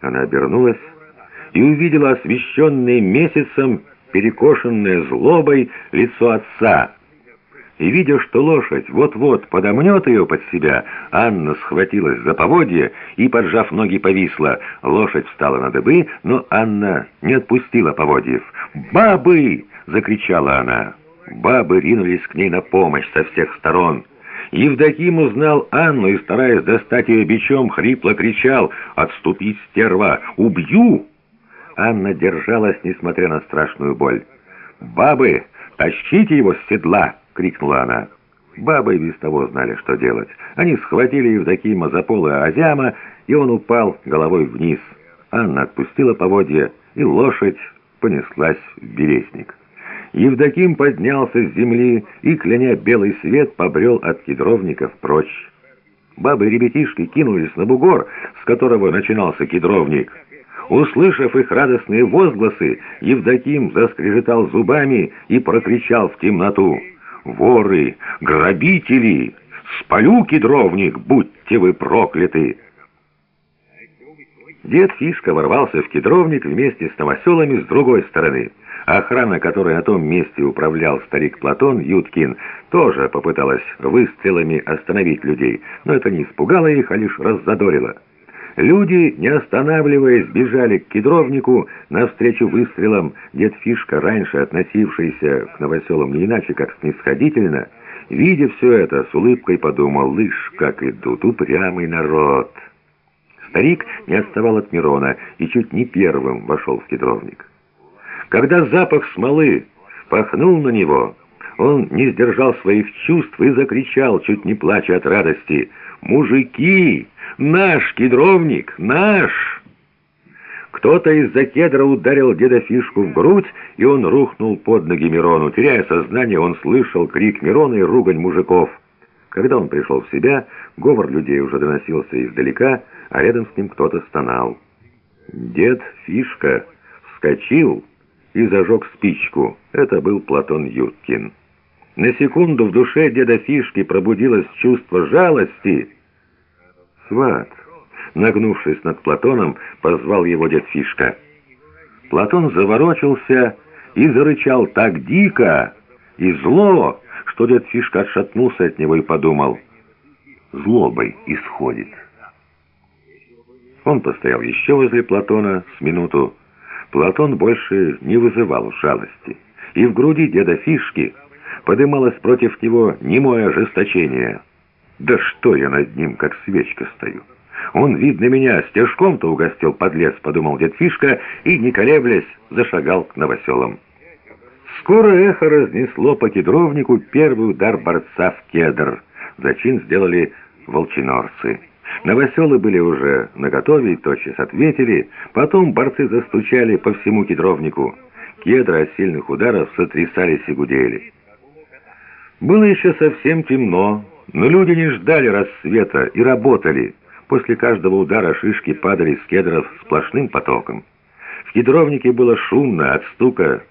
Она обернулась и увидела освещенное месяцем, перекошенное злобой лицо отца. И, видя, что лошадь вот-вот подомнет ее под себя, Анна схватилась за поводье и, поджав ноги, повисла. Лошадь встала на дыбы, но Анна не отпустила поводьев. «Бабы!» — закричала она. Бабы ринулись к ней на помощь со всех сторон. Евдоким узнал Анну и, стараясь достать ее бичом, хрипло кричал «Отступи, стерва! Убью!» Анна держалась, несмотря на страшную боль. «Бабы, тащите его с седла!» — крикнула она. Бабы без того знали, что делать. Они схватили Евдокима за полы Азяма, и он упал головой вниз. Анна отпустила поводья, и лошадь понеслась в березник. Евдоким поднялся с земли и, кляня белый свет, побрел от кедровников прочь. Бабы и ребятишки кинулись на бугор, с которого начинался кедровник. Услышав их радостные возгласы, Евдоким заскрежетал зубами и прокричал в темноту. «Воры! Грабители! Спалю кедровник! Будьте вы прокляты!» Дед Фишка ворвался в кедровник вместе с новоселами с другой стороны. Охрана, которой на том месте управлял старик Платон Юткин, тоже попыталась выстрелами остановить людей, но это не испугало их, а лишь раззадорило. Люди, не останавливаясь, бежали к кедровнику навстречу выстрелам. Дед Фишка, раньше относившийся к новоселам не иначе, как снисходительно, видя все это, с улыбкой подумал, «Лишь как идут, упрямый народ!» Старик не отставал от Мирона и чуть не первым вошел в кедровник. Когда запах смолы пахнул на него, он не сдержал своих чувств и закричал, чуть не плача от радости, «Мужики! Наш кедровник! Наш!» Кто-то из-за кедра ударил деда Фишку в грудь, и он рухнул под ноги Мирону. Теряя сознание, он слышал крик Мирона и ругань мужиков. Когда он пришел в себя, говор людей уже доносился издалека, а рядом с ним кто-то стонал. Дед Фишка вскочил и зажег спичку. Это был Платон Юркин. На секунду в душе деда Фишки пробудилось чувство жалости. «Сват!» Нагнувшись над Платоном, позвал его дед Фишка. Платон заворочился и зарычал так дико и зло, что дед Фишка отшатнулся от него и подумал, «Злобой исходит». Он постоял еще возле Платона с минуту. Платон больше не вызывал жалости, и в груди деда Фишки подымалось против него немое ожесточение. «Да что я над ним, как свечка стою!» «Он, видно, меня стежком-то угостил, подлец», — подумал дед Фишка, и, не колеблясь, зашагал к новоселам. Скоро эхо разнесло по кедровнику первый удар борца в кедр. Зачин сделали волчинорцы. Новоселы были уже наготове и тотчас ответили. Потом борцы застучали по всему кедровнику. Кедры от сильных ударов сотрясались и гудели. Было еще совсем темно, но люди не ждали рассвета и работали. После каждого удара шишки падали с кедров сплошным потоком. В кедровнике было шумно от стука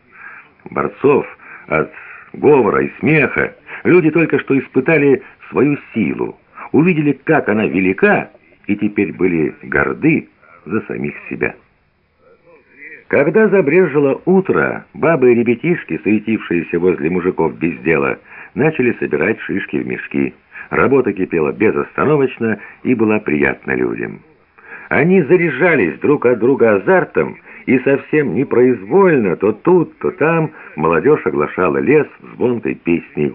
борцов, от говора и смеха. Люди только что испытали свою силу увидели, как она велика, и теперь были горды за самих себя. Когда забрежило утро, бабы и ребятишки, суетившиеся возле мужиков без дела, начали собирать шишки в мешки. Работа кипела безостановочно и была приятна людям. Они заряжались друг от друга азартом, и совсем непроизвольно то тут, то там молодежь оглашала лес звонкой песней.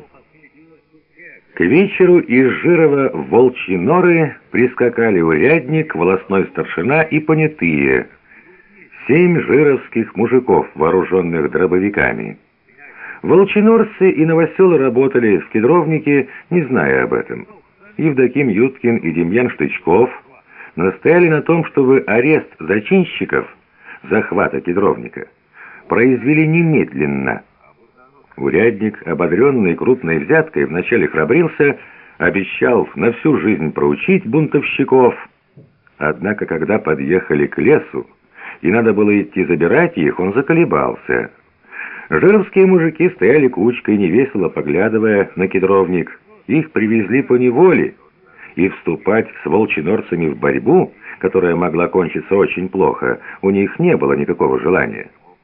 К вечеру из Жирова в Волчьи норы прискакали урядник, волосной старшина и понятые. Семь жировских мужиков, вооруженных дробовиками. Волчинорцы и новоселы работали в кедровнике, не зная об этом. Евдоким Юткин и Демьян Штычков настояли на том, чтобы арест зачинщиков захвата кедровника произвели немедленно – Урядник, ободренный крупной взяткой, вначале храбрился, обещал на всю жизнь проучить бунтовщиков. Однако, когда подъехали к лесу, и надо было идти забирать их, он заколебался. Жировские мужики стояли кучкой, невесело поглядывая на кедровник. Их привезли по неволе, и вступать с волчинорцами в борьбу которая могла кончиться очень плохо, у них не было никакого желания.